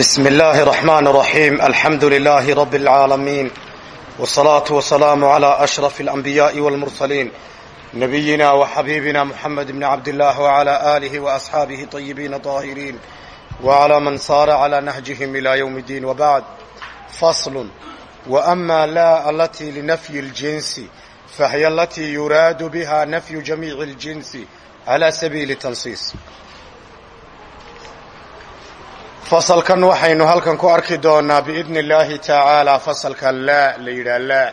بسم الله الرحمن الرحيم الحمد لله رب العالمين والصلاة والسلام على أشرف الأنبياء والمرسلين نبينا وحبيبنا محمد بن عبد الله وعلى آله وأصحابه طيبين طاهرين وعلى من صار على نهجهم إلى يوم الدين وبعد فصل وأما لا التي لنفي الجنس فهي التي يراد بها نفي جميع الجنس على سبيل التنصيص fasalkan waxaynu halkan ku arki doonaa biidni illaahi tacaalaa fasalka laa la yidhaha laa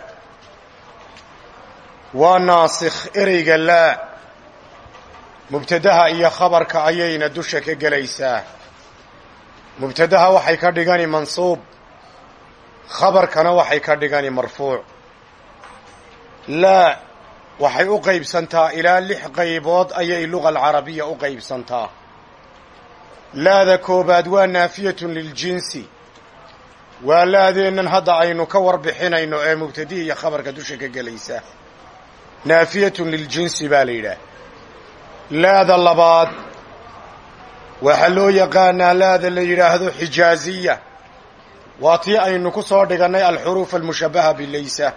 waa naasikh ereyga laa mubtadaha iyo khabarka ayayna dusha ka gelaysaa. Mubtadaha waxay ka dhigani mansuub. Khabarkana waxay ka dhigani marfuuc. Laa waxay u qaybsantaa ilaa lix qaybood ayay luga alcarabiya u qaybsantaa laada koobaad waa naafiyatun liljinsi waa laadeennan hadda aynu ka warbixinayno ee mubtadihi iyo khabarka dusha ka gelaysa naafiyatun liljinsi baa la yidhaah laada labaad waxaa loo yaqaanaa laada la yidhaahdo xijaaziya waa tii aynu ku soo dhigannay alxuruuf almushabaha bilaysa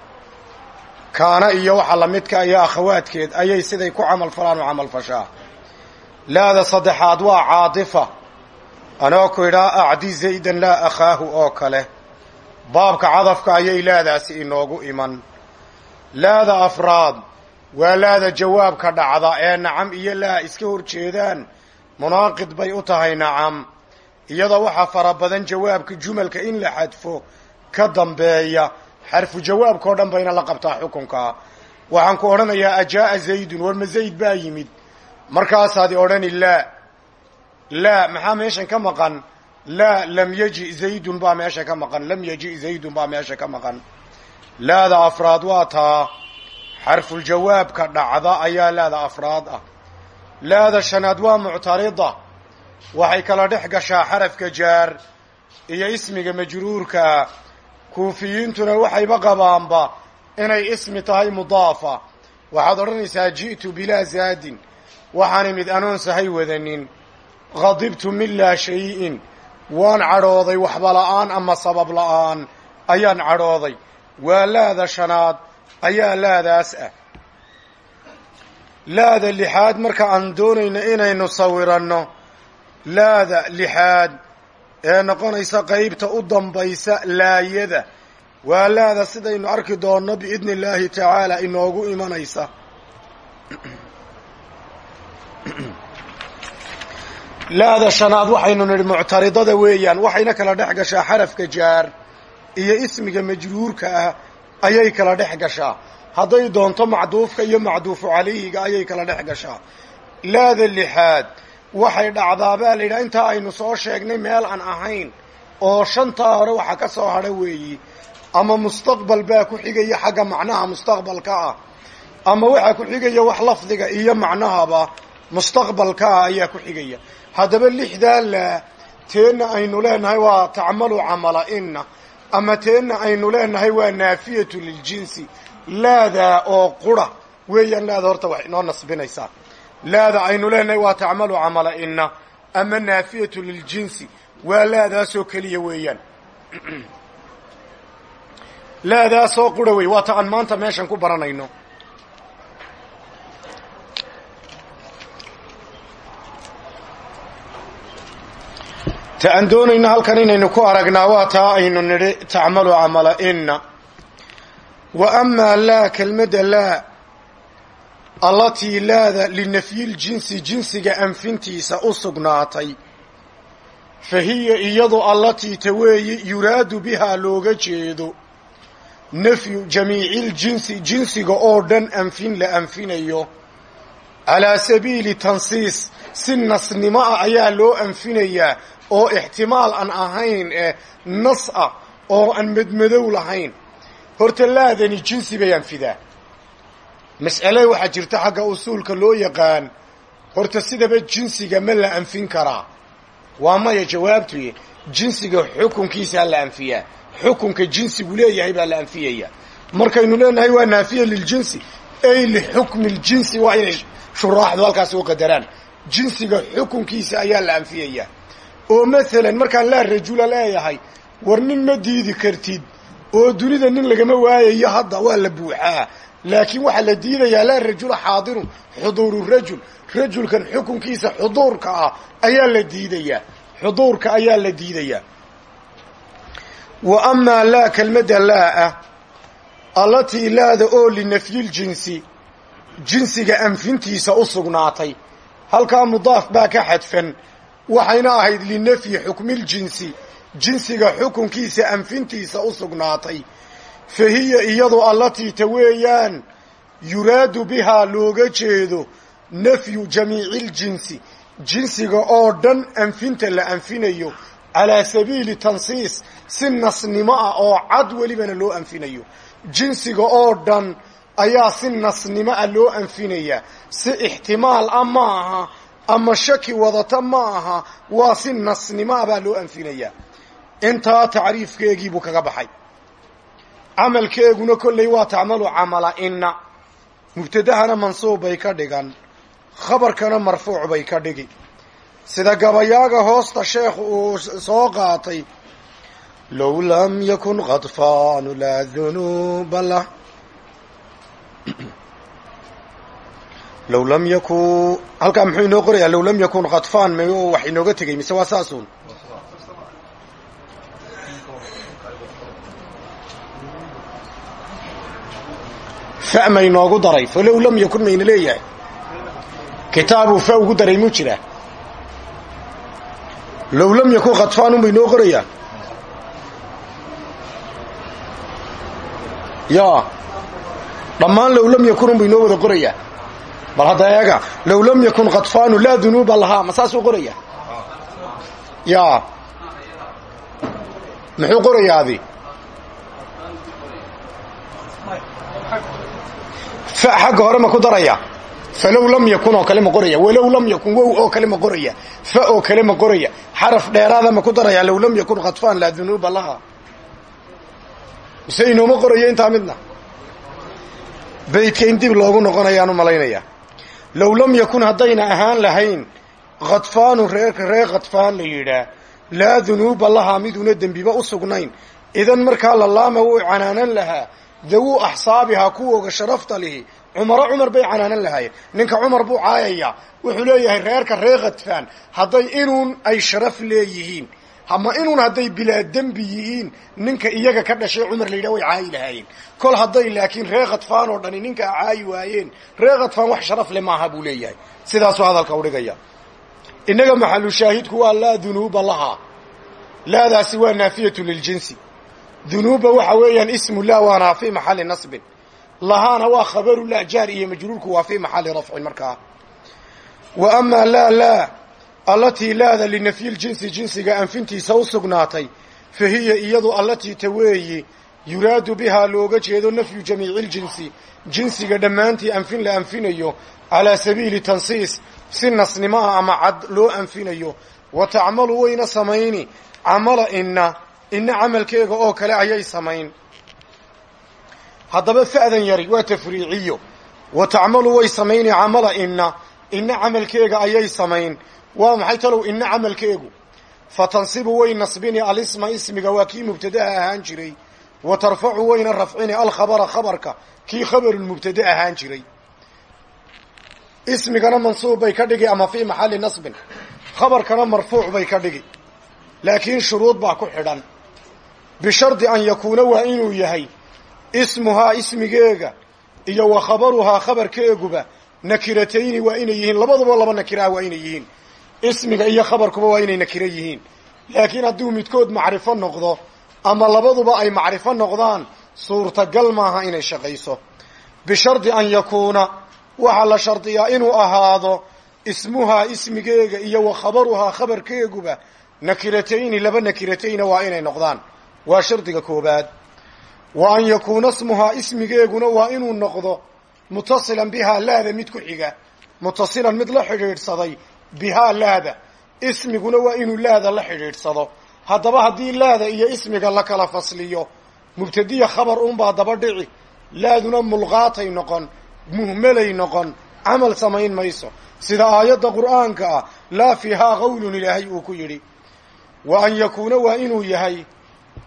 kaana iyo waxa lamidka iyo akhawaadkeed ayay siday ku camal falaan u camal fashaa laada saddexaad waa caadifa anoo ku idhaa acdi zaydan laa akhaahu oo kale. Baabka cadafka ayay laadaasi inoogu iman. Laada afraad waa laada jawaabka dhacda ee nacam iyo laa iska hor jeedaan. Munaaqid bay u tahay nacam. Iyada waxaa fara badan jawaabka jumalka in la xadfo ka dambeeya. Xarfu jawaabkao dhan bayna la qabtaa xukunka. Waxaan ku odhanayaa ajaa'a zaydun war ma zayd baa yimid. Markaasaadi odhani laa laa maxaa meeshan ka maqan? laa lam yaji zaydun baa meesha ka maqan. lam yaji zaydun baa meesha ka maqan. laada afraad waa taa xarfuljawaabka dhacda ayaa laada afraad ah. laada shanaad waa muctarida waxay kala dhex gashaa xarafka jaar iyo ismiga majruurka. kuufiyiintuna waxayba qabaanba inay ismi tahay mudaafa waxaad odhanaysaa ji'tu bilaa zaadin waxaan imid anoon sahay wadanin qadibtu min laa shayin. Waan cadhooday waxba la'aan ama sabab la'aan. Ayaan cadhooday. Waa laada shanaad. Ayaa laadaas ah. Laada lixaad marka aan doonayno inaynu sawiranno. Laada lixaad. Ee noqonaysa qaybta u dambaysa laayada. Waa laada sidaynu arki doonno biidni illaahi tacaala inoogu imanaysa laada shanaad waxaynu nidhi muctaridada weeyaan waxayna kala dhex gashaa xarafka jaar iyo ismiga majruurka ah ayay kala dhex gashaa. Hadday doonto macduufka iyo macduufu calayhiga ayay kala dhex gashaa. Laada lixaad waxay dhacdaa baa la yidhaha intaa aynu soo sheegnay meel aan ahayn oo shantaa hore waxa ka soo hadha weeyi ama mustaqbal baa ku xigaya xagga macnaha mustaqbalka ah ama waxaa ku xigaya wax lafdiga iyo macnahaba mustaqbalka ah ayaa ku xigaya haddaba lixdaa laa teenna aynu leenahay waa tacmalu camala inna ama teenna aynu leenahay waa naafiyatu liljinsi. Laadaa oo qura weeyaan laada horta wax inoo nasbinaysaa. Laada aynu leenahay waa tacmalu camala inna ama naafiyatu liljinsi. Waa laadaasoo keliya weeyaan. Laadaasoo qura wey waa ta aan maanta meeshan ku baranayno ta aan doonayno halkan inaynu ku aragnaa waa taa aynu nidhi tacmalu camala inna. Wa amaa laa kelmadda laa allatii laada linafyiljinsi jinsiga anfintiisa u sugnaatay. Fa hiya iyadu allatii ta weeyi yuraadu bihaa looga jeedo. Nafyu jamiiciljinsi jinsiga oo dhan anfin la anfinayo. Calaa sabiili tansiis si nasnimo ah ayaa loo anfinayaa oo ixtimaal aan ahayn ee nas ah oo aan madmadow lahayn. Horta laadani jinsi bay anfidaa mas'ale waxaa jirta xagga usuulka loo yaqaan horta sidaba jinsiga ma la anfin karaa. Waa maya jawaabtuye jinsiga xukunkiisaa la anfiyaa. Xukunka jinsigu leeyahay baa la anfiyaya. Markaynu leenahay waa naafiya liljinsi ay lixukmi ljinsi waa inay shuraaxdu halkaas u qadaraan jinsiga xukunkiisa ayaa la anfiyayaa oo masalan markaan laa rajula leeyahay war nin ma diidi kartid oo dunida nin lagama waayayo hadda waa la buuxaa. Laakiin waxaa la diidayaa laa rajula xaadirun xuduuru rajul. Rajulkan xukunkiisa xuduurka ah ayaa la diidayaa. Xuduurka ayaa la diidayaa. Wa amaa laa kelmadda laa ah allatii laada oo linafyiljinsi jinsiga anfintiisa u sugnaatay. Halkaa mudaaf baa ka xadfan waxayna ahayd linafyi xukmiljinsi jinsiga xukunkiisa anfintiisa u sugnaatay. Fa hiya iyadu allatii ta weeyaan yuraadu bihaa looga jeedo nafyu jamiiciljinsi jinsiga oo dhan anfinta la anfinayo calaa sabiili tansiis si nasnimo ah oo cad welibana loo anfinayo. Jinsiga oo dhan ayaa si nasnimo ah loo anfinayaa. Si ixtimaal ah ma aha ama shaki wadata ma aha waa si nasnimo ah baa loo anfinayaa intaa tacriifkeegii buu kaga baxay. Camalkeeguna kolley waa tacmalu camala inna. Mubtadahana mansuub bay ka dhigan. Khabarkana marfuuc bay ka dhigi. Sida gabayaaga hoosta sheekhu uu soo qaatay low lam yakun kadfaanu laa dunuuba lah low lam yakun halkaa muxuu inoo qorayaa low lam yakun kadfaan mayo wax inooga tegay mise waa saasun fa ma inoogu daray falow lam yakun mayna leeyahay kitaabuu fa ugu daray muu jiraa low lam yakun kadfaan unba inoo qorayaa ya dhammaan low lam yakun unba inoo wada qorayaa bal hadda eega low lam yakun kadfaanu laa dunuuba lahaa ma qoraya? Ya. Muxuu qorayaadi fa xagga hore ma ku daraya? Falow lam yakun oo kale ma qoraya? Walow lam yakun wow oo kale qoraya? Fa oo kale qoraya? Xaraf dheeraada ma ku daraya? Low lam yakun kadfaan laa dunuuba laha. Mise inooma qorayo intaa midna? Baydka in dib loogu noqonayaan u malaynayaa low lam yakun haddayna ahaan lahayn khadfaanu reerka reer khadfaan la yidhaah. Laa dunuuba lahaa miduuna dembiba u sugnayn. Idan markaa la laama wuu canaanan lahaa. Dawuu axsaabihaa kuwooga sharafta lihi. Cumaro cumar bay canaanan lahaayeen. Ninka cumar buu caayayaa wuxuu leeyahay reerka reer khadfaan hadday inuun ay sharaf leeyihiin ama inuun hadday bilaa dembi yihiin ninka iyaga ka dhashay cumar la way caayi lahaayeen. Kol hadday laakiin reer khadfaan oo dhani ninkaa caayi waayeen reer khadfaan wax sharaf le maaha buu leeyahay. Sidaasuu hadalka udhigaya innaga maxalu shaahidku waa laa dunuuba lahaa laadaasi waa naafiyatu liljinsi dunuuba waxa weeyaan ismu lah waana fii maxali nasbin. Lahaana waa khabaru lah jaar iyo majruurku waa fii maxali rafcin wa amaa laa laa allatii laada linafyi ljinsi jinsiga anfintiisa u sugnaatay fa hiya iyadu allatii ta weeyi yuraadu bihaa looga jeedo nafyu jamiici ljinsi jinsiga dhammaantii anfin la anfinayo calaa sabiili tansiis si nasnimo ah ama cad loo anfinayo wa tacmalu wayna samayni camala inna inna camalkeega oo kale ayay samayn. Haddaba fa'dan yari waa tafriiciyo wa tacmalu way samayni camala inna inna camalkeega ayay samayn waa maxay talow? Inna camalkeegu fa tansibu way nasbini alisma ismiga waa kii mubtadaha ahaan jiray. Wa tarfacu wayna rafcini alkhabara khabarka kii khabarulmubtada ahaan jiray. Ismigana mansuub bay ka dhigi ama fii maxalli nasbin. Khabarkana marfuuc bay ka dhigi laakiin shuruud baa ku xidhan. Bishardi an yakuuna waa inuu yahay. Ismuhaa ismigeega iyo wa khabaruhaa khabarkeeguba nakiratayni waa inay yihiin. Labaduba laba nakiraha waa inay yihiin ismiga iyo khabarkuba waa inay nakiro yihiin. Laakiin hadduu midkood macrifo noqdo ama labaduba ay macrifo noqdaan suurtagal maaha inay shaqayso. Bishardi an yakuuna waxaa la shardiyaa inuu ahaado ismuhaa ismigeega iyo wa khabaruhaa khabarkeeguba nakiratayni laba nakiratayna waa inay noqdaan. Waa shardiga koobaad. Wa an yakuuna smuhaa ismigeeguna waa inuu noqdo mutasilan bihaa laada mid ku xiga. Mutasilan mid la xidhiidhsaday bihaa laada. Ismiguna waa inuu laada la xidhiidhsado. Haddaba haddii laada iyo ismiga la kala fasliyo mubtadiya khabar unbaa daba dhici. Laaduna mulqaatay noqon muhmelay noqon camal samayn mayso. Sida aayadda qur'aanka ah laa fiihaa qawlun ilaahay uu ku yidhi. Wa an yakuuna waa inuu yahay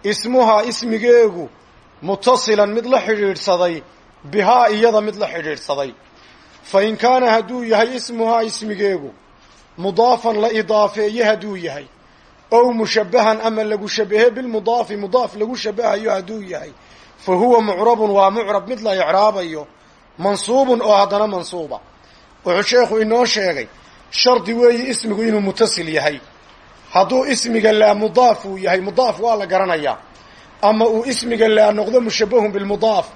ismuhaa ismigeegu mutasilan mid la xidhiidhsaday bihaa iyada mid la xidhiidhsaday. Fa in kaana hadduu yahay ismuhaa ismigeegu mudaafan la idaafeeye hadduu yahay. Ow mushabbahan ama lagu shabahe bilmudaafi mudaaf lagu shabahayo hadduu yahay. Fa huwa mucrabun waa mucrab mid la icraabayo. Mansuubun oo haddana mansuuba. Wuxuu sheekhu inoo sheegay shardi weeye ismigu inuu mutasil yahay. Hadduu ismiga laa mudaaf uu yahay mudaaf waa la garanayaa ama uu ismiga laa noqdo mushabbahun bilmudaaf.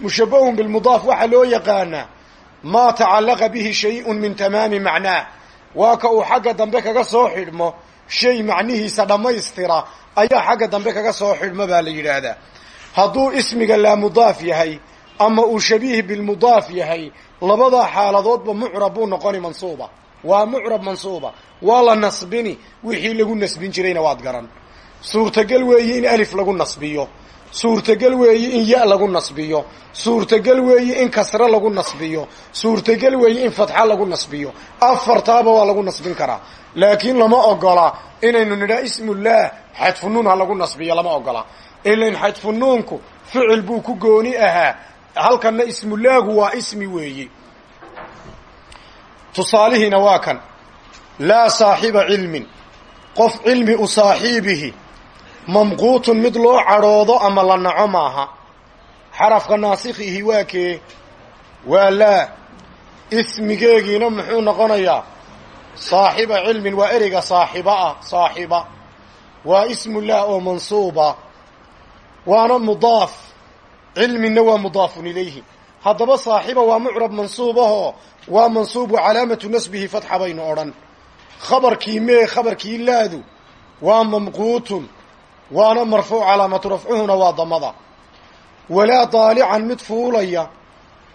Mushabbahun bilmudaaf waxaa loo yaqaanaa maa tacallaqa bihi shay-un min tamaami macnaah waa ka uu xagga dambe kaga soo xidhmo. Shay macnihiisa dhammaystira ayaa xagga dambe kaga soo xidhmo baa la yidhaahdaa hadduu ismiga laa mudaaf yahay ama uu shabiih bilmudaaf yahay labadaa xaaladoodba mucrab buu noqoni mansuuba. Waa mucrab mansuuba. Waa la nasbini. Wixii lagu nasbin jirayna waad garan. Suurtagal weeye in alif lagu nasbiyo suurtagal weeye in ya lagu nasbiyo suurtagal weeye in kasre lagu nasbiyo suurtagal weeye in fatxa lagu nasbiyo. Afartaaba waa lagu nasbin karaa. Laakiin lama ogola inaynu nidhaa ismullaah xadfunuun ha lagu nasbiyo lama ogola. Ilan xadfunuunku ficil buu ku gooni ahaa. Halkanna ismulaagu waa ismi weeyi. Tusaalihiina waa kan. Laa saaxiba cilmin. Qof cilmi u saaxiibihi mamquutun mid loo cadhoodo ama la naco maaha. Xarafka naasikhihi waa kee? Waa laa ismigeegiina muxuu noqonayaa? Saaxiba cilmin waa ereyga saaxiba ah saaxiba. Waa ismullaah oo mansuuba. Waana mudaaf. Cilminna waa mudaafun ilayhi. Haddaba saaxiba waa mucrab mansuubahoo waa mansuubu calaamatu nasbihi fatxa baynu odhan. Khabarkii mee khabarkii laadu waa mamquutun waana marfuuc calaamatu rafcuhuna waa damada. Walaa daalican mid fuulaya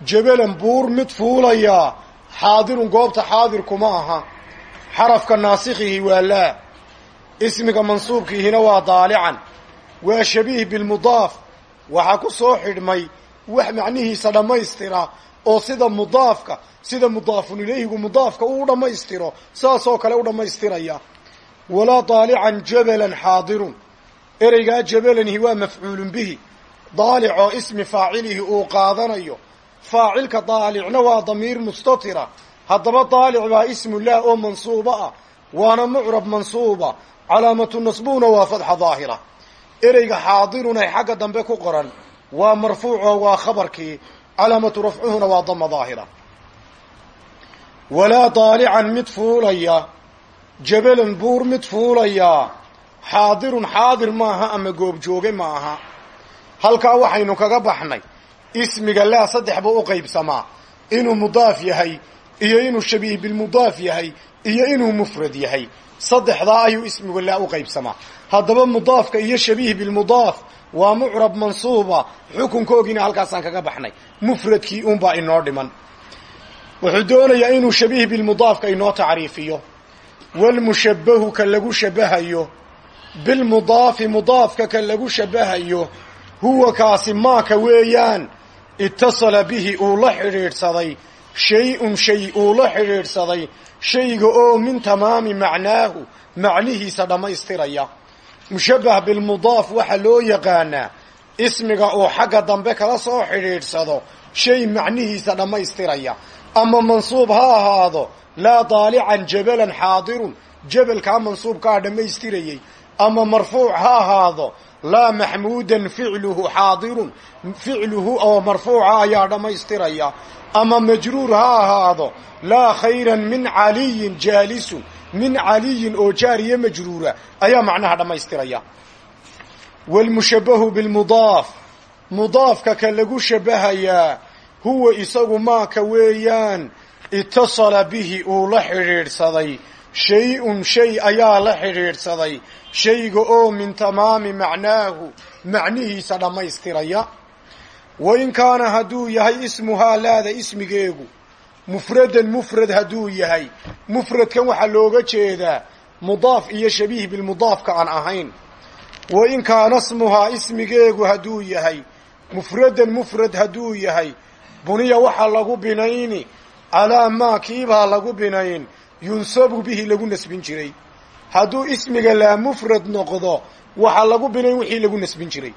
jabalan buur mid fuulaya xaadirun goobta xaadirkuma aha. Xarafka naasikhihi waa laa ismiga mansuubkiihina waa daalican. Waa shabiih bilmudaaf waxaa ku soo xidhmay wax macnihiisa dhammaystira oo sida mudaafka sida mudaafun ilayhigu mudaafka uu dhammaystiro saasoo kale u dhammaystiraya. Walaa daalican jabalan xaadirun ereygaa jabalanihi waa mafcuulun bihi. Daalic oo ismi faacilihi uu qaadanayo. Faacilka daalicna waa damiir mustatira haddaba daalic baa ismullah oo mansuuba ah waana mucrab mansuuba. Calaamatu nasbuuna waa fatxa daahira. Ereyga xaadirun ay xagga dambe ku qoran waa marfuucoo waa khabarkii. Calaamatu rafcuhuna waa dama daahira. Walaa daalican mid fuulaya. Jabalan buur mid fuulaya xaadirun xaadir maaha ama goobjooge ma aha halkaa waxaynu kaga baxnay ismiga laa saddex buu u qaybsamaa. Inuu mudaaf yahay iyo inuu shabiih bilmudaaf yahay iyo inuu mufrad yahay. Saddexdaa ayuu ismigu laa u qaybsamaa. Haddaba mudaafka iyo shabiih bilmudaaf waa mucrab mansuuba. Xukunkoogiina halkaasaan kaga baxnay. Mufradkii unbaa inoo dhiman. Wuxuu doonayaa inuu shabiih bilmudaafka inoo tacriifiyo. Walmushabbahu ka lagu shabahayo bilmudaafi mudaafka ka lagu shabahayo huwa kaasi maaka weeyaan itasala bihi uu la xidhiidhsaday shay-un shay uu la xidhiidhsaday shayga oo min tamaami macnaahu macnihiisa dhammaystiraya mushabbah bilmudaaf waxaa loo yaqaanaa ismiga uu xagga dambe kala soo xidhiidhsado shay macnihiisa dhammaystiraya ama mansuub ha ahaado laa daalican jabalan xaadirun jabalkaa mansuubkaa dhammaystirayey ama marfuuc ha ahaado laa maxmuudan ficluhu xaadirun. Ficluhu oo marfuuca ayaa dhammaystiraya. Ama majruur ha ahaado laa khayran min caliyin jaalisun. Min caliyin oo jaariye majruura ayaa macnaha dhammaystiraya. Waalmushabbahu bilmudaaf mudaafka ka lagu shabahayaa huwa isagu maaka weeyaan itasala bihi uu la xidhiidhsaday shay-un shay ayaa la xidhiidhsaday. Shayga oo min tamaami macnaahu macnihiisa dhammaystiraya. Wa in kaana hadduu yahay ismuhaa laada ismigeegu mufradan mufrad hadduu yahay. Mufradkan waxaa looga jeedaa mudaaf iyo shabiih bilmudaafka aan ahayn. Wa in kaana smuhaa ismigeegu hadduu yahay mufradan mufrad hadduu yahay. Buniya waxaa lagu binayni calaa maa kiibaa lagu binayn yunsabu bihi lagu nasbin jiray. Hadduu ismiga laa mufrad noqdo waxaa lagu binayn wixii lagu nasbin jiray.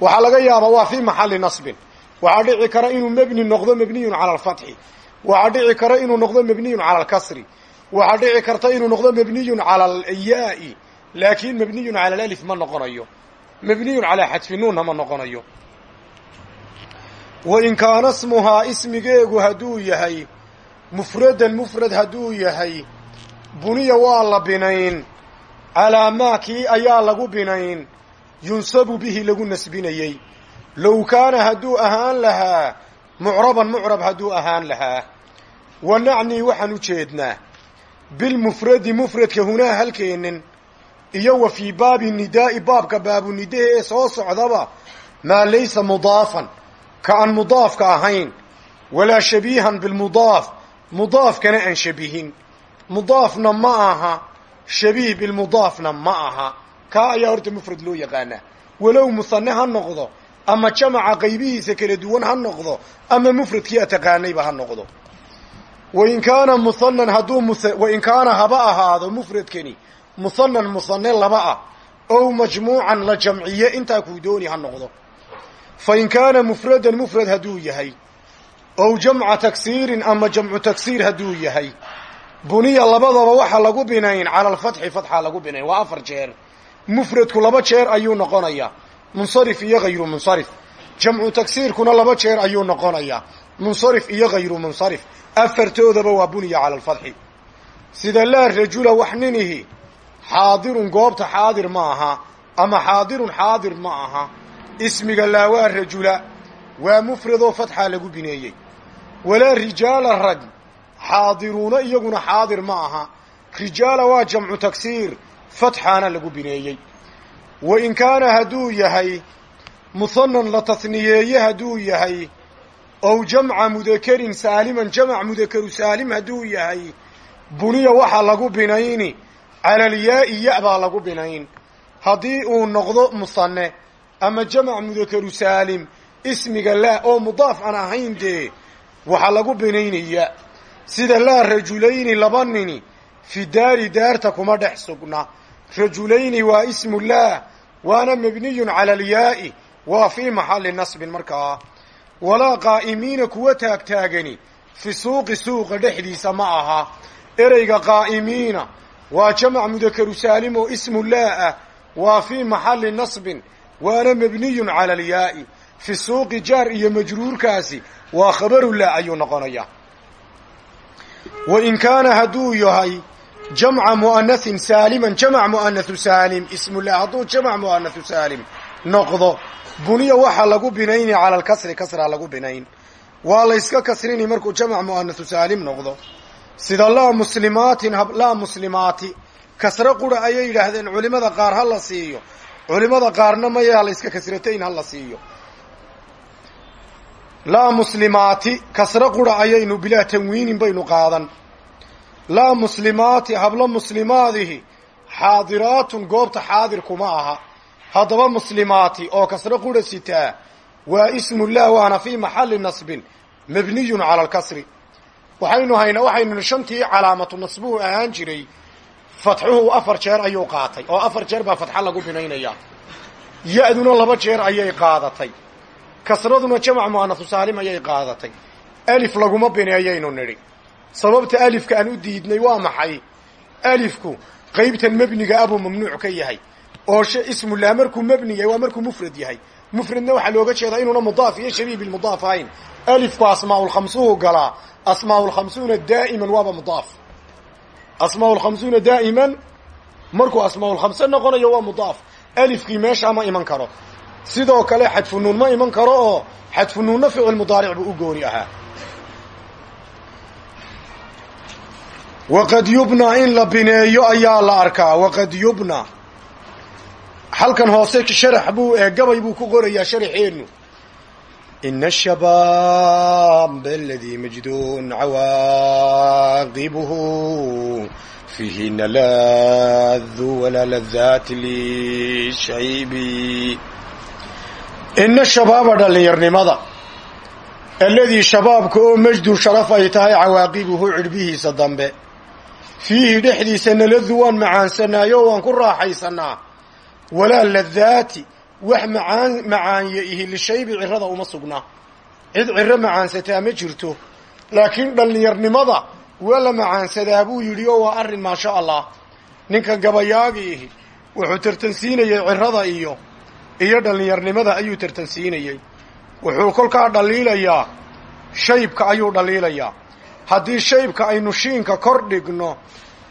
Waxaa laga yaabaa waa fii maxalli nasbin. Waxaa dhici kara inuu mebni noqdo mebniyun cala alfatxi. Waxaa dhici kara inuu noqdo mebniyun cala alkasri. Waxaa dhici karta inuu noqdo mebniyun cala alyaai laakiin mebniyun cala alalif ma noqonayo. Mebniyun calaa xadfi nuunna ma noqonayo. Wa in kaana smuhaa ismigeegu hadduu yahay mufradan mufrad hadduu yahay buniya waa la binayn calaa maa kii ayaa lagu binayn yunsabu bihi lagu nasbinayey. Low kaana hadduu ahaan lahaa mucraban mucrab hadduu ahaan lahaa. Wa nacnii waxaan u jeednaa bilmufradi mufradka hunaa halkeennin iyo wa fii baabi nidaa'i baabka baabunidahe ee soo socdaba maa laysa mudaafan ka aan mudaafka ahayn walaa shabiihan bilmudaaf mudaafkana aan shabihin. Mudaafna ma aha shabiih bilmudaafna ma aha. Kaa ayaa horta mufrad loo yaqaanaa walow musanne ha noqdo ama jamaca qaybihiisa kala duwan ha noqdo ama mufradkii a taqaanayba ha noqdo. Wain kaana muhanan hadduu wain kaana haba ahaado mufradkani muhanan musanne laba ah ow majmuucan la jamciye intaa kuu dooni ha noqdo. Fa in kaana mufradan mufrad hadduu yahay ow jamca taksiirin ama jamcu taksiir hadduu yahay. Buniya labadaba waxa lagu binayn cala alfatxi fatxa lagu binayn. Waa afar jeer. Mufradku laba jeer ayuu noqonayaa munsarif iyo hayru munsarif. Jamcu taksiirkuna laba jeer ayuu noqonayaa munsarif iyo hayru munsarif. Afartoodaba waa buniya cala alfatxi sida laa rajula wax ninihi xaadirun goobta xaadir ma aha ama xaadirun xaadir ma aha. Ismiga laa waa rajula waa mufradoo fatxaa lagu bineeyey. Walaa rijaala rag xaadiruuna iyaguna xaadir ma aha. Rijaala waa jamcu taksiir fatxaana lagu bineeyey. Wa in kaana hadduu yahay muhanan la tasniyeeye hadduu yahay ow jamca mudakarin saaliman jamac mudakaru saalim hadduu yahay buniya waxaa lagu binayni cala alyaai ya lagu binayn. Haddii uu noqdo musanne ama jamac mudakaru saalim ismiga laa oo mudaaf aan ahayn dee waxaa lagu binaynaya sida laa rajulayni laba nini fi daari daarta kuma dhex sugna. Rajulayni waa ismu laa waana mabniyun cala alyaai waa fii maxalli nasbin markaa. Walaa qaa'imiina kuwa taagtaagani fi suuqi suuqa dhexdiisa ma aha. Ereyga qaa'imiina waa jamac mudakaru saalim oo ismu laa ah waa fii maxalli nasbin waana mabniyun cala alyaai fi suuqi jaar iyo majruurkaasi waa khabaru laa ayuu noqonayaa. Wa in kaana hadduu yahay jamca mu'anahin saaliman jamac mu'anahu saalim ismullah hadduu jamac mu'anahu saalim noqdo buniya waxaa lagu binayni cala alkasri kasraa lagu binayn. Waa layska kasrini markuu jamac mu'anahu saalim noqdo. Sida laa muslimaatin laa muslimaati kasro qura ayay yidhaahdeen culimada qaar ha la siiyo. Culimada qaarna mayaa layska kasratayn ha la siiyo laa muslimaati kasro qura ayaynu bilaa tanwiinin baynu qaadan. Laa muslimaati hablo muslimaadihi xaadiraatun goobta xaadir kuma aha. Haddaba muslimaati oo kasro qura sitaa waa ismullah waana fii maxalli nasbin mabniyun cala alkasri. Waxaynu haynaa waxaynu shantii calaamatu nasbuhu ahaan jiray fatxuhu afar jeer ayuu qaatay oo afar jeer baa fatxa lagu binaynaya. Ya-duna laba jeer ayay qaadatay kasraduna jamac mu'anahu saalim ayay qaadatay. Alif laguma bineeyaynu nidhi. Sababta alifka aan u diidnay waa maxay? Alifku qaybtan mebniga abuu mamnuuc ka yahay. Oo ismullah markuu mebni yahay waa markuu mufrad yahay. Mufradna waxaa looga jeedaa inuuna mudaaf iyo shabiih bilmudaaf ahayn. Alifku asmaaulkhamsuhu galaa asmaaulkhamsuuna daa'iman waaba mudaaf. Asmaaulkhamsuuna daa'iman markuu asmaaulkhamse noqonayo waa mudaaf. Alifkii meeshaa ma iman karo sidoo kale xadfunuun ma iman karo oo xadfunuunna ficil mudaaric buu u gooni ahaa. Waqad yubna in la bineeyo ayaa la arkaa. Waqad yubna. Halkan hoose sharax buu ee gabay buu ku qorayaa sharaxeennu ina ashabaab aladii majdun cawaaqibuhu fiihina laadu walaa ladaat lishaybi ina shabaaba dhallinyarnimada. Aladii shabaabka oo majdun sharaf ay tahay cawaaqibuhu cidhbihiisa dambe. Fiihi dhexdiisa naladu waan macaansanaayo waan ku raaxaysanaa walaa ladaati wax macaan macaanye ihi lishaybi cirada uma sugnaa cid ciro macaansataa ma jirto laakiin dhallinyarnimada waa la macaansadaa buu yidhi oo waa arrin maasha allah. Ninka gabayaagi ihi wuxuu tartansiinayey cirada iyo iyo dhallinyarnimada ayuu tartansiinayey wuxuu kolkaa dhaliilayaa shaybka ayuu dhaliilayaa haddii shaybka aynu shiinka kor dhigno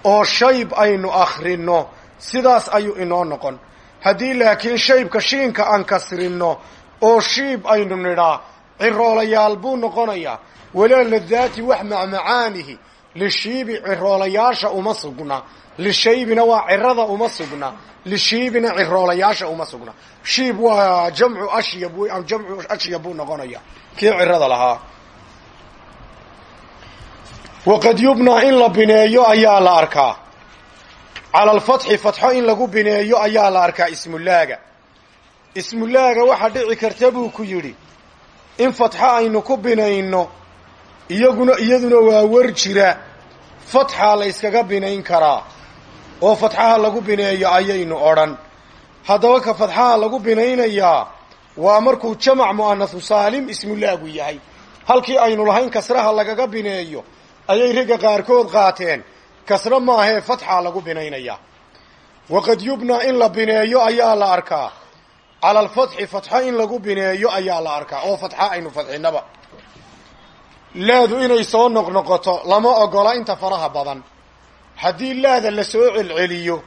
oo shayb aynu akhrino sidaas ayuu inoo noqon. Haddii laakiin shaybka shiinka aan kasrinno oo shiib aynu nidhaa ciroolayaal buu noqonayaa. Walaa ladaati wax macmacaanihi lishiibi ciroolayaasha uma sugna lishaybina waa cirada uma sugna. Lishiibina ciroolayaasha uma sugna. Shiib waa jamcu ashyab jamcu ashyab buu noqonaya kii cirada lahaa. Waqad yubnaa in la bineeyo ayaa la arkaa. Cala alfatxi fatxo in lagu bineeyo ayaa la arkaa ismulaaga. Ismulaaga waxaa dhici karta buu ku yidhi in fatxo aynu ku binayno iyaguna iyaduna waa war jira. Fatxaa la yskaga binayn karaa oo fatxaha lagu bineeyo ayaynu odhan. Haddaba ka fatxaha lagu binaynayaa waa markuu jamac mu'anasu saalim ismulaagu yahay. Halkii aynu lahayn kasraha lagaga bineeyo ayay ragga qaarkood qaateen kasro maahee fatxaa lagu binaynayaa waqad yubnaa in la bineeyo ayaa la arkaa. Cala alfatxi fatxo in lagu bineeyo ayaa la arkaa. Oo fatxa aynu fadxinaba laadu inay soo noqnoqoto lama ogola inta faraha badan haddii laada la soo celceliyo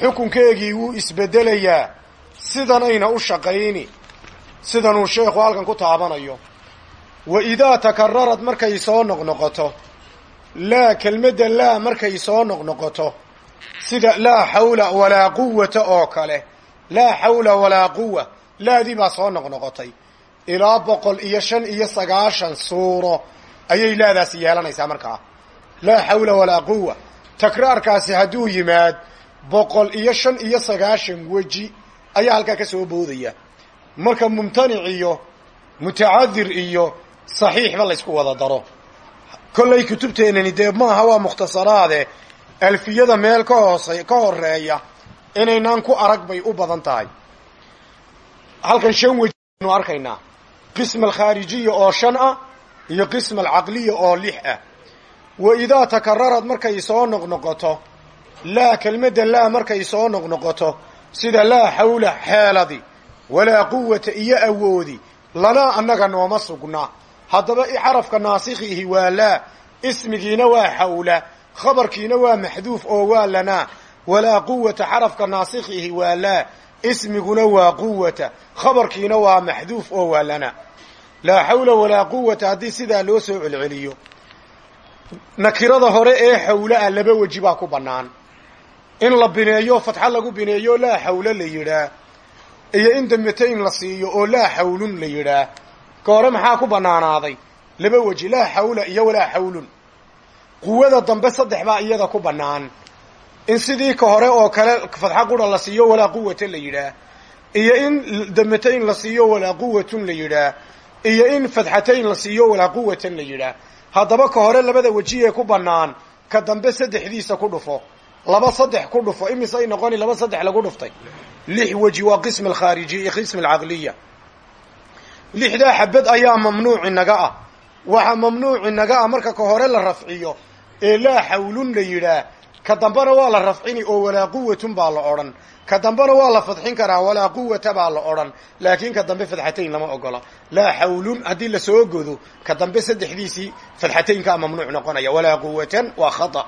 xukunkeegii wuu isbeddelayaa sidanayna u shaqayni. Sidanuu sheekhu halkan ku taabanayo. Wa idaa takararad markay soo noqnoqoto laa kelmadda laa markay soo noqnoqoto sida laa xawla walaa quwata oo kale laa xawla walaa quwa laadii baa soo noqnoqotay. Ilaa boqol iyo shan iyo sagaashan suuro ayay laadaasi yeelanaysaa markaa. Laa xawla walaa quwa takraarkaasi hadduu yimaad boqol iyo shan iyo sagaashan weji ayaa halkaa ka soo boodaya. Marka mumtanic iyo mutacadir iyo saxiixba laysku wada daro. Kollay kutubteennani dee maaha waa mukhtasaraade alfiyada meel ka hoose ka horreeya inaynaan ku arag bay u badan tahay. Halkan shan weji aynu arkaynaa. Qism alkhaarijiya oo shan ah iyo qism alcaqliya oo lix ah wa idaa takararad markay soo noqnoqoto laa kelmadda laa markay soo noqnoqoto sida laa xawla xeeladi walaa quwata iyo awoodi lanaa annaga nooma sugna. Haddaba xarafka naasikhiihi waa laa ismigiina waa xawla khabarkiina waa maxduuf oo waa lanaa walaa quwata xarafka naasikhiihi waa laa ismiguna waa quwata khabarkiina waa maxduuf oo waa lanaa laa xawla walaa quwata haddii sidaa loo soo celceliyo nakirada hore ee xawla ah laba weji baa ku bannaan. In la bineeyo fatxo lagu bineeyo laa xawlo la yidhaah iyo in dambetayn la siiyo oo laa xawlun la yidhaah ka hore maxaa ku bannaanaaday? Laba weji laa xawla iyo walaa xawlun quwada dambe saddex baa iyada ku bannaan. In sidii ka hore oo kale fatxo qura la siiyo walaa quwata la yidhaah iyo in dambetayn la siiyo walaa quwatun la yidhaah iyo in fatxatayn la siiyo walaa quwatan la yidhaah haddaba ka hore labada weji ee ku bannaan ka dambe saddexdiisa ku dhufo. Laba saddex ku dhufo imisay noqoni laba saddex lagu dhuftay? Lix weji waa qism alkhaarijiya iyo qism alcaqliya. Lixdaa xabad ayaa mamnuuc inaga ah. Waxaa mamnuuc inaga ah marka ka hore la rafciyo ee laa xawlun la yidhaah ka dambena waa la rafcini oo walaa quwatun baa la odhan. Ka dambena waa la fadxin karaa walaa quwata baa la odhan. Laakiin ka dambe fadxatayn lama ogola. Laa xawlun haddii la soo godo ka dambe saddexdiisii fadxataynkaa mamnuuc noqonaya. Walaa quwatan waa khata.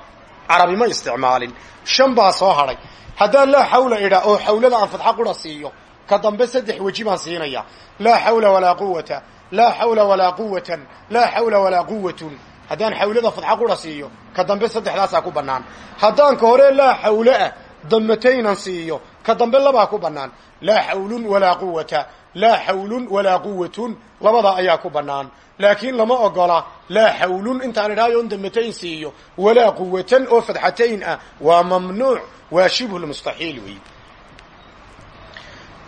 Carabi ma isticmaalin. Shan baa soo hadhay haddaan laa xawla idhaa oo xawlada aan fadxo qura siiyo ka dambe saddex weji baan siinaya. Laa xawla walaa quwata laa xawla walaa quwatan laa xawla walaa quwatun haddaan xawlada fadxo qura siiyo ka dambe saddexdaasaa ku bannaan. Haddaan ka hore laa xawlo ah damataynan siiyo ka dambe labaa ku bannaan. Laa xawlun walaa quwata laa xawlun walaa quwatun labadaa ayaa ku bannaan. Laakiin lama ogola laa xawlun intaan idhaayo on damatayn siiyo walaa quwatan oo fadxatayn ah waa mamnuuc waa shibhulmustaxiil wey.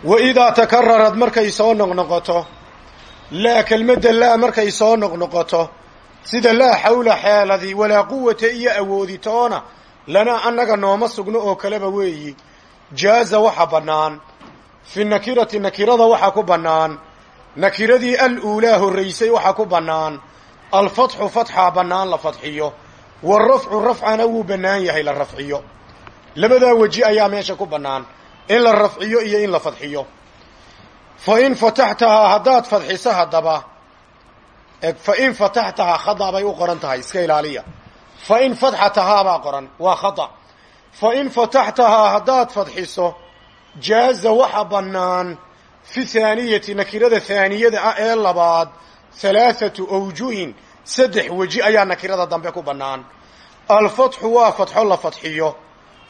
Wa idaa takararad markay soo noqnoqoto laa kelmadda laa markay soo noqnoqoto sida laa xawla xeeladii walaa quwata iyo awooditoona lanaa annaga nooma sugno oo kaleba weeyi. Jaaza waxa bannaan fi nakirati nakirada waxaa ku bannaan nakiradii al-uulaa horraysay waxaa ku bannaan. Alfatxu fatxaa bannaan la fadxiyo waarafcu rafcana wuu bannaan yahay la rafciyo. Labadaa weji ayaa meesha ku bannaan in la rafciyo iyo in la fadxiyo fa in fataxtahaa haddaad fadxiso haddaba fa in fataxtahaa khada bay u qoran tahay iska ilaaliya. Fa in fatxatahaa baa qoran waa khada. Fa in fataxtahaa haddaad fadxiso jaaza waxa bannaan fi haaniyati nakirada haaniyada ah ee labaad halaathatu awjuhin saddex weji ayaa nakirada dambe ku bannaan. Alfatxu waa fatxo la fadxiyo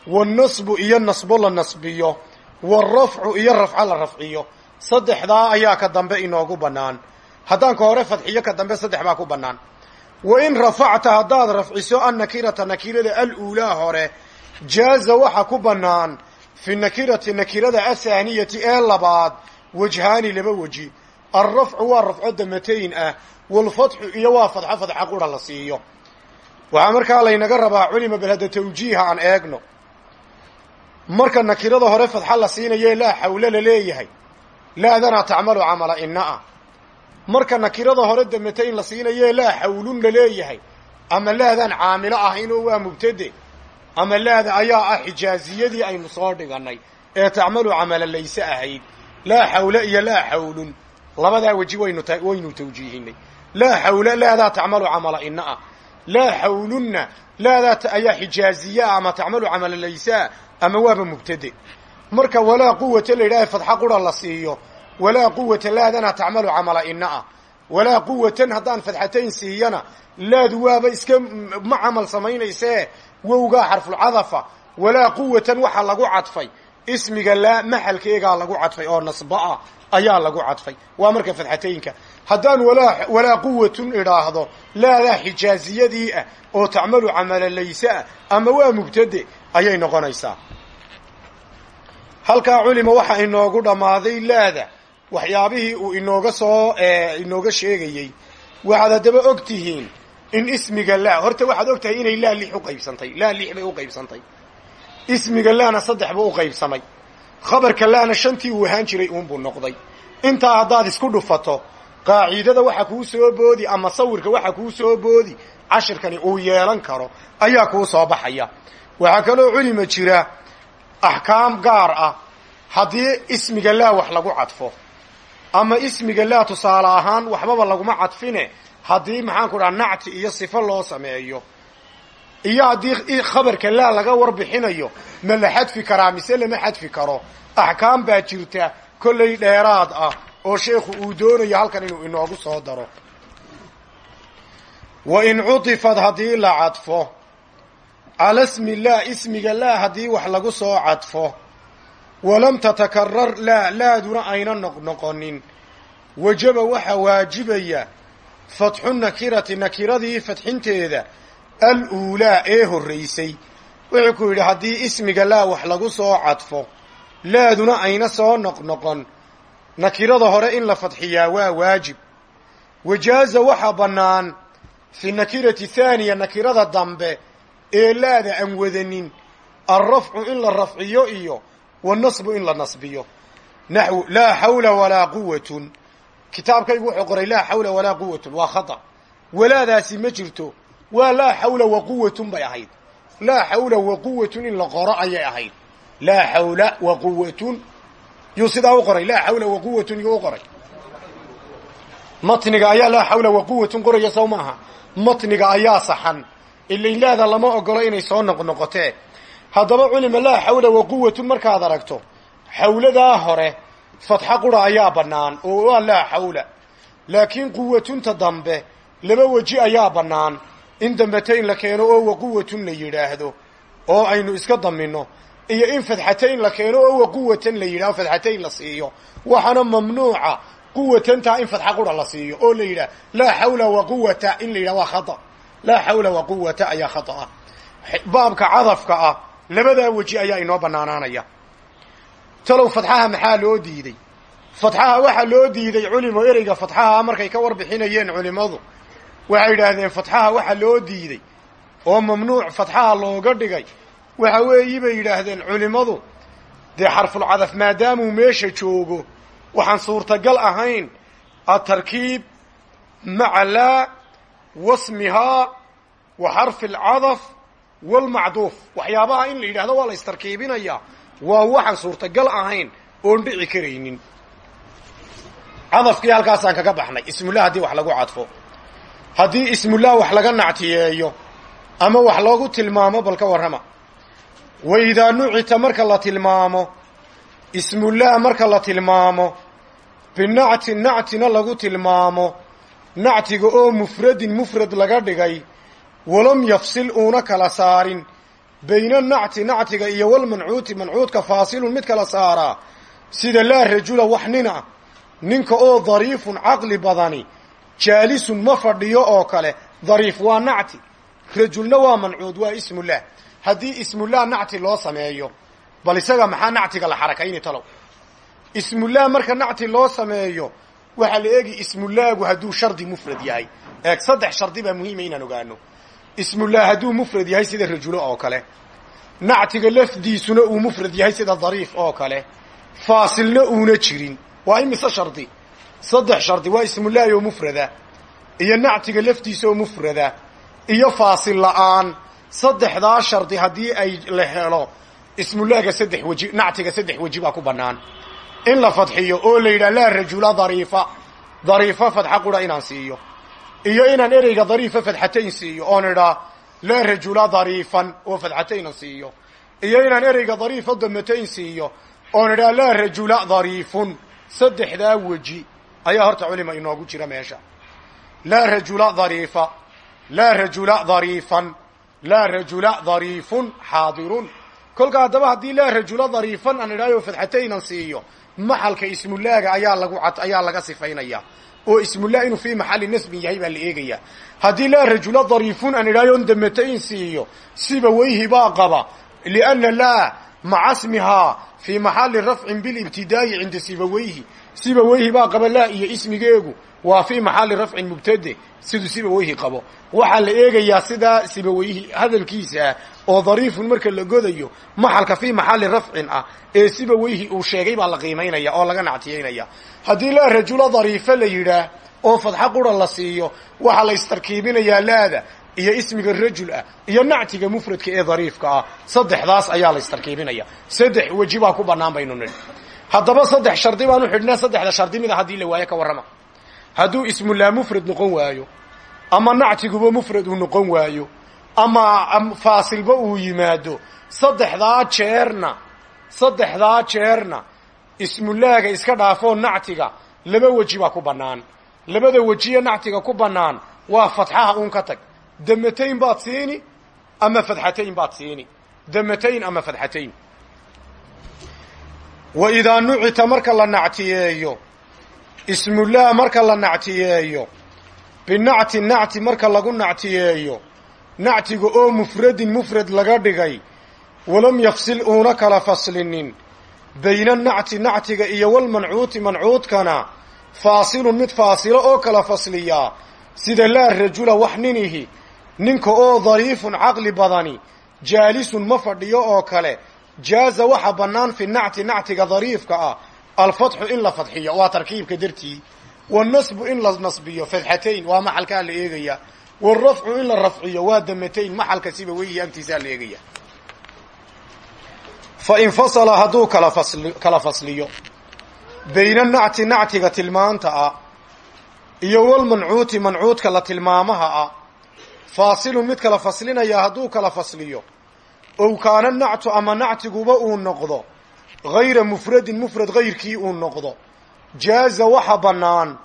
wannasbu iyo nasbo la nasbiyo waarafcu iyo rafco la rafciyo. Saddexdaa ayaa ka dambe inoogu bannaan haddaan ka hore fadxiyo ka dambe saddex baa ku bannaan. Wa in rafacta haddaad rafciso annakirata nakirada al-uulaa hore jaaza waxa ku bannaan fi nakirati nakirada athaaniyati ee labaad wajhaani laba weji. Alrafcu waa rafco damatayn ah waalfatxu iyo waa fadxo fadxa qura la siiyo. Waxaa markaa laynaga rabaa culima bal hadda tawjiiha aan eegno. Marka nakirada hore fadxa la siinaye laa xawle la leeyahay. Laadana tacmalu camala inaa marka nakirada hore damatayn la siinaye laa xawlun la leeyahay. Ama laadaan caamilo ahaynoo waa mubtade. Ama laada ayaa ah xijaaziyadii aynu soo dhigannay ee tacmalu camala layse ahayd. Laa xawle iyo laa xawlun labadaa weji waynu waynu tawjiihinay laa xawle laadaa tacmalu camala inaa laa xawlunna laadaa ayaa xijaaziyaa ama tacmalu camala laysaa ama waaba mubtade. Marka walaa quwata la yidhaha fadxa qura la siiyo walaa quwata laadana tacmalu camala inaa walaa quwatan haddaan fadxatayn siiyana laadu waaba iska ma camal samaynaysee wowgaa xarfulcadafa walaa quwatan waxaa lagu cadfay ismiga laa maxalkeegaa lagu cadfay oo nasbaah ayaa lagu cadfay. Waa marka fadxataynka. Haddaan walaa walaa quwatun idhaahdo laadaa xijaaziyadii ah oo tacmalu camala layse ah ama waa mubtade ayay noqonaysaa. Halkaa culima waxa inoogu dhammaaday laada waxyaabihii uu inooga soo inooga sheegayey. Waxaad haddaba og tihiin in ismiga laa horta waxaad og tahay inay laa lix u qaybsantay. Laa lix bay u qaybsantay. Ismiga laana saddex buu u qaybsamay. Khabarka laana shantii uu ahaan jiray uunbuu noqday. Intaa haddaad isku dhufato qaacidada waxa kuu soo boodi ama sawirka waxa kuu soo boodi cashirkani uu yeelan karo ayaa kuu soo baxaya. Waxaa kaloo culima jira axkaam gaar ah. Haddii ismiga laa wax lagu cadfo ama ismiga laa tusaale ahaan waxbaba laguma cadfine haddii maxaanku dhaha nacti iyo sifo loo sameeyo. Iyo haddii khabarka laa laga warbixinayo ma la xadfi karaa mise lama xadfi karo. Axkaam baa jirta kollay dheeraad ah oo sheekhu uu doonayo halkan inuu inoogu soo daro. Wa in cutifad haddii la cadfo cala smi laa ismiga laa haddii wax lagu soo cadfo walam tatakarar laa laaduna ayna noqnoqonin wajaba waxaa waajibaya fatxu nakirati nakiradii fadxinteeda al-uulaa ee horraysay wuxuu ku yidhi haddii ismiga laa wax lagu soo cadfo laaduna ayna soo noqnoqon nakirada hore in la fadxiyaa waa waajib. Wajaaza waxaa bannaan fi nakirati thaaniya nakirada dambe ee laada aan wadanin alrafcu in la rafciyo iyo wanasbu in la nasbiyo naxwu laa xawla walaa quwatun kitaabkaygu wuxuu qoray laa xawla walaa quwatun waa khata walaadaasi ma jirto waa laa xawla wa quwatun bay ahayd laa xawla wa quwatun in la qoro ayay ahayd laa xawla wa quwatun yuu sidaa u qoray laa xawla wa quwatun yuu u qoray matniga ayaa laa xawla wa quwatun qoraya sow maaha matniga ayaa saxan ilainlaada lama ogolo inay soo noqnoqotee haddaba culima laa xawla wa quwatun markaad aragto xawladaa hore fatxo qura ayaa bannaan oo waa laa xawla laakiin quwatunta dambe laba weji ayaa bannaan. In dambetayn la keeno oo wa quwatun la yidhaahdo oo aynu iska daminno iyo in fadxatayn la keeno oo wa quwatan la yidhahdo fadxatayn la siiyo. Waxaana mamnuuca quwatantaa in fadxa qura la siiyo oo la yidhah laa xawla wa quwata in la yidhah waa khata. Laa xawla wa quwata ayaa khata ah. Baabka cadafka ah labadaa weji ayaa inoo bannaanaanaya. Talow fadxaha maxaa loo diiday? Fadxaha waxaa loo diiday culimo ereyga fadxaha markay ka warbixinayeen culimmadu waxay yidhaahdeen fadxaha waxaa loo diiday oo mamnuuc fadxaha looga dhigay. Waxa weeyi bay yidhaahdeen culimmadu dee xarfulcadaf maadaamuu meesha joogo waxaan suurtagal ahayn atarkiib maca laa wasmihaa wa xarfi alcadaf waalmacduuf waxyaabaha in la yidhahdo waa la istarkiibinayaa. Waa waxaan suurtagal ahayn oon dhici karaynin. Cadafkii halkaasaan kaga baxnay ismullah haddii wax lagu cadfo. Haddii ismullah wax laga nactiyeeyo ama wax loogu tilmaamo bal ka warrama. Wa idaa nucita marka la tilmaamo ismullah marka la tilmaamo binacti nactina lagu tilmaamo nactiga oo mufradin mufrad laga dhigay walam yafsil uuna kala saarin. Bayna nacti nactiga iyo walmancuuti mancuudka faasilun mid kala saaraa sida laa rajula wax nin ah ninka oo dariifun caqli badani jaalisun ma fadhiyo oo kale. Dariif waa nacti rajulna waa mancuud waa ismullah. Haddii ismullah nacti loo sameeyo bal isaga maxaa nactiga la xarakayni talow? Ismullah marka nacti loo sameeyo waxaa la eegi ismullaagu hadduu shardi mufrad yahay. Eeg saddex shardi baa muhiima inaan ogaano ismullah hadduu mufrad yahay sida rajulo oo kale. Nactiga lafdiisuna uu mufrad yahay sida dariif oo kale. Faasilna uuna jirin. Waa imise shardi? Saddex shardi. Waa ismullaahi oo mufrada. Iyo nactiga lafdiisa oo mufrada. Iyo faasil la'aan. Saddexdaa shardi haddii ay la helo ismullaaga saddex weji nactiga saddex weji baa ku bannaan. In la fadxiyo oo la yidhaha laa rajula dariifa. Dariifa fadxa qura inaan siiyo iyo inaan ereyga dariifa fadxatayn siiyo oon idhaa laa rajula dariifan oo fadxatayna siiyo. Iyo inaan ereyga dariifa damatayn siiyo oon idhaa laa rajula dariifun. Saddexdaa weji ayaa horta culima inoogu jira meesha. Laa rajula dariifa. Laa rajula dariifan. Laa rajula dariifun. Xaadirun. Kolka haddaba haddii laa rajula dariifan aan idhaayo fadxataynan siiyo maxalka ismullaaga ayaa lagu cad ayaa laga sifaynaya oo ismullah inuu fii maxalli nasbin yahay baa la eegaya haddii laa rajula dariifun aan idhaayo damatayn siiyo siba weyhi baa qaba. Lianna laa maca smihaa fii maxalli rafcin bilibtidaa'i cinda sibaweyhi sibaweyhi baa qaba laa iyo ismigeegu. Waa fii maxalli rafcin mubtade siduu sibaweyhi qabo. Waxaa la eegayaa sidaa sibaweyhi hadalkiisa oo dariifun marka la godayo maxalka fii maxalli rafcin ah ee sibaweyhi uu sheegay baa la qiimaynaya oo laga nactiyeynaya. Haddii laa rajula dariifa la yidhaah oo fadxa qura la siiyo waxaa la istarkiibinayaa laada iyo ismiga rajul ah iyo nactiga mufradka ee dariifka ah saddexdaas ayaa la istarkiibinaya. Saddex weji baa ku bannaan baynu nidhi. Haddaba saddex shardi baan u xidhnaa saddexda shardi mida haddii la waayo ka warrama. Hadduu ismullah mufrad noqon waayo ama nactiguba mufrad uu noqon waayo ama faasilba uu yimaado. Saddexdaa jeerna saddexdaa jeerna. Ismullaaga iska dhaafoo nactiga. Laba weji baa ku bannaan. Labada wejiye nactiga ku bannaan waa fatxaha uun ka tag. Damatayn baad siini ama fadxatayn baad siini? Damatayn ama fadxatayn wa idaa nucita marka la nactiyeeyo ismullah marka la nactiyeeyo binacti nacti marka lagu nactiyeeyo nactiga oo mufradin mufrad laga dhigay walam yafsil uuna kala faslinin. Bayna nacti nactiga iyo walmancuuti mancuudkana faasilun mid faasilo oo kala fasliyaa sida laa rajula wax ninihi ninka oo dariifun caqli badani jaalisun ma fadhiyo oo kale. Jaaza waxa bannaan fi nacti nactiga dariifka ah alfatxu in la fadxiyo. Waa tarkiibka dartii. Wanasbu in la nasbiyo fadxatayn waa maxalkaa la eegaya warafcu in la rafciyo waa damatayn maxalka siba weyihi agtiisaa la eegaya. Fa infasala hadduu kala fasli kala fasliyo bayna nacti nactiga tilmaanta ah iyo walmancuuti mancuudka la tilmaamaha ah faasilun mid kala faslinaya hadduu kala fasliyo ow kaana nactu ama nactiguba uu noqdo hayra mufradin mufrad hayrkii uu noqdo jaaza waxa bannaan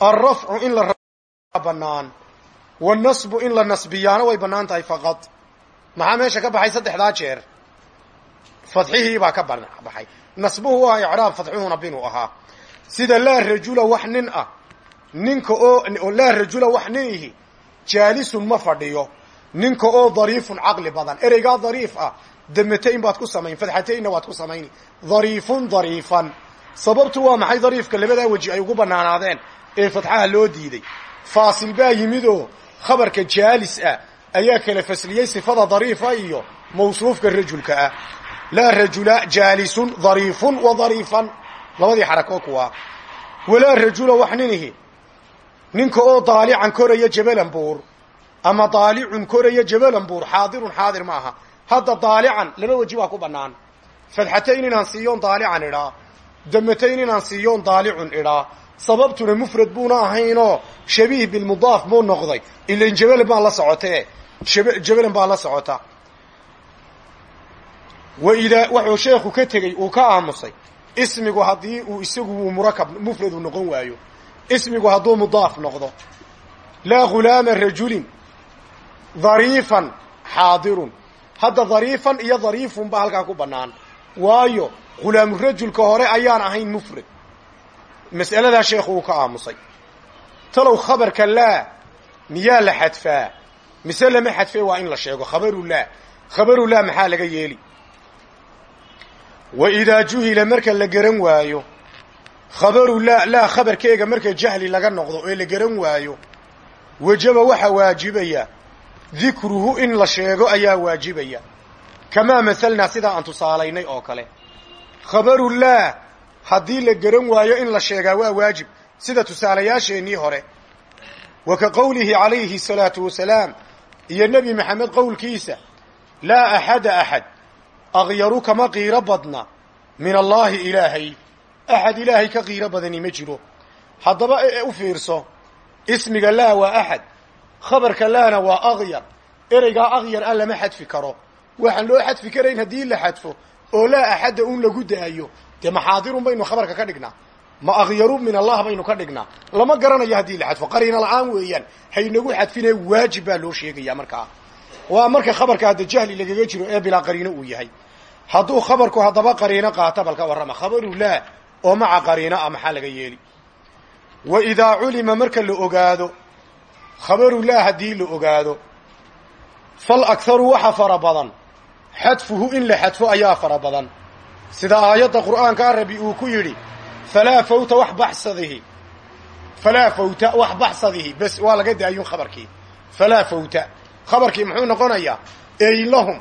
alrafcu in la bannaan wanasbu in la nasbiyaana way bannaan tahay faqad. Maxaa meesha ka baxay? Saddexdaa jeer. Fadxihii baa ka baxay. Nasbuhu waa icraab fadxuhuna binuu ahaa. Sida laa rajula wax nin ah ninka oo laa rajula wax ninihi jaalisun ma fadhiyo. Ninka oo dariifun caqli badan. Ereygaa dariif ah damatayn baad ku samayn fadxataynna waad ku samayni. Dariifun dariifan. Sababtu waa maxay? Dariifka labadaa weji ay ugu bannaanaadeen ee fadxaha loo diiday. Faasil baa yimid oo khabarka jaalis ah ayaa kala fasliyey sifada dariifa iyo mawsuufka rajulka ah. Laa rajula jaalisun dhariifun wa dhariifan labadii xarako kuwaa walaa rajula wax ninihi ninka oo daalican koraya jabalan buur. Ama daalicun koraya jabalan buur xaadirun xaadir ma aha. Hadda daalican laba weji baa ku bannaan. Fadxatayn inaan siiyoon daalican idhaa. Damatayn inaan siiyoon daalicun idhaa sababtuna mufrad buuna ahaynoo shabiih bilmudaaf muu noqday. Ilan jabalan baan la socotee. Jabalan baa la socota. Wa wuxuu sheekhu ka tegey uu ka aamusay ismigu haddii uu isagu uu murakab mufradu noqon waayo. Ismigu hadduu mudaaf noqdo. Laa ghulaama rajulin dhariifan xaadirun. Hadda dhariifan iyo dhariifun baa halkaa ku bannaan. Waayo ghulaamurajulka hore ayaan ahayn mufrad mas'aladaa sheekhu uu ka aamusay. Talow khabarka laa miyaa la xadfaa? Mise lama xadfee? Waa in la sheego. Khabaru laa khabaru laa maxaa laga yeeli? Wa idaa juhila marka la garan waayo khabaru laa laa khabarkeega marka jahli laga noqdo ee la garan waayo wajaba waxaa waajibaya dikruhu in la sheego ayaa waajibaya. Kamaa mahalnaa sidaa aan tusaalaynay oo kale. Khabaru laa haddii la garan waayo in la sheegaa waa waajib. Sida tusaalayaasheennii hore. Wa ka qowlihi calayhi salaatu wasalaam. Iyo nebi maxamed qowlkiisa. Laa axada axad akyaru kama qiiro badna. Min allaahi ilaahay. Axad ilaahay ka qiiro badani ma jiro. Haddaba u fiirso. Ismiga laa waa axad khabarka laana waa akyar ereygaa akyar ah lama xadfi karo. Waxaan loo xadfi karayn haddii la xadfo. Oo laa axadda un lagu daayo dee maxaadirun baynu khabarka ka dhignaa ma akyaru min allah baynu ka dhignaa lama garanayo haddii la xadfo. Qariino la'aan weeyaan. Haynagu xadfine waajib baa loo sheegaya markaa waa marka khabarka hadda jahli lagaga jiro ee bilaa qariino uu yahay. Hadduu khabarku haddaba qariino qaata bal ka warrama khabaru laa oo maca qariino ah maxaa laga yeeli. Wa idaa culima marka la ogaado khabaru laa haddii la ogaado fal akharu waxa fara badan. Xadfuhu in la xadfo ayaa fara badan sida aayadda qur'aanka arabi uu ku yidhi falaa fawta wax baxsadihi. Falaa fawta wax baxsadihi. Bes waa laga daayun khabarkii. Falaa fawta. Khabarkii muxuu noqonayaa ey lahum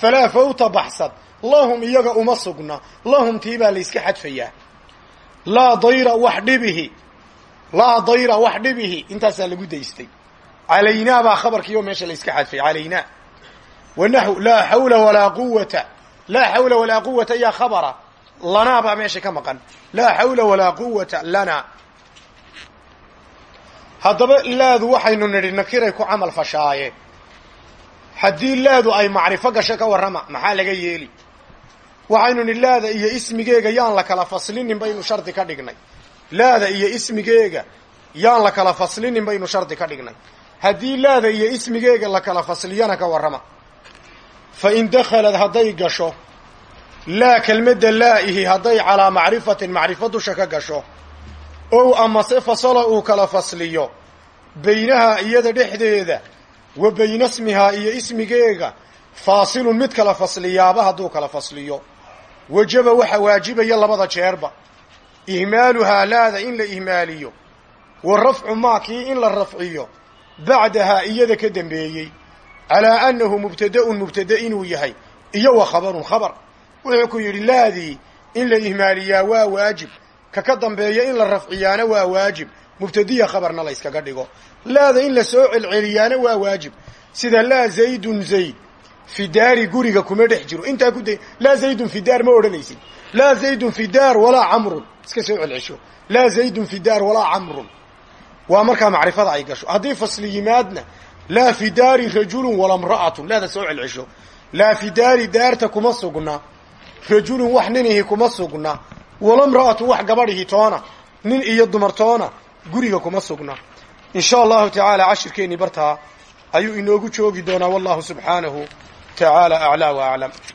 falaa fawta baxsad. Lahum iyaga uma sugna. Lahum tii baa layska xadfayaa. Laa dayra wax dhibihi. Laa dayra wax dhibihi. Intaasaa lagu daystay. Calaynaa baa khabarkiioo meesha layska xadfay calaynaa. Wanaxw laa xawla walaa quwata laa xawla walaa quwata yaa khabara. Lanaa baa meesha ka maqan. Laa xawla walaa quwata lana. Haddaba laadu waxaynu nidhi nakiray ku camal fashaaye. Haddii laadu ay macrifo gasho ka warrama maxaa laga yeeli? Waxaynu nidhi laada iyo ismigeega yaan la kala faslinin baynu shardi ka dhignay. Laada iyo ismigeega yaan la kala faslinin baynu shardi ka dhignay. Haddii laada iyo ismigeega la kala fasliyana ka warrama fa in dakhalad hadday gasho laa kelmadda laa'ihi hadday calaa macrifatin macrifo dusha ka gasho ow amase fasala uu kala fasliyo baynahaa iyada dhexdeeda wa bayna smihaa iyo ismigeega faasilun mid kala fasliyaaba hadduu kala fasliyo wajaba waxa waajibaya labada jeerba ihmaaluhaa laada in la ihmaaliyo wa rafcu maa kii in la rafciyo bacdahaa iyada ka dambeeyey calaa annahu mubtada'un mubtada inuu yahay. Iyo wa khabarun khabar. Wuxuu ku yidhi laadii in la ihmaaliyaa waa waajib. Ka ka dambeeya in la rafciyaana waa waajib. Mubtadiya khabarna la yskaga dhigo. Laada in la soo celceliyaana waa waajib. Sida laa zaydun zayd fi daari guriga kuma dhex jiro. Intaa ku day laa zaydun fi daar ma odhanaysid. Laa zaydun fi daar walaa camrun. Iska soo celcesho. Laa zaydun fi walaa camrun. Waa markaa macrifada ay gasho. Haddii fasli yimaadna laa fi daari rajulun wala mra'atun laada soo celcesho laa fi daari daarta kuma sugna rajulun wax ninihi kuma sugna wala mra'atun wax gabadhihi toona nin iyo dumar toona guriga kuma sugna in sha allahu tacaala cashirkeennii bartaa ayuu inoogu joogi doonaa wallahu subxaanahu tacaala aclaa wa aclam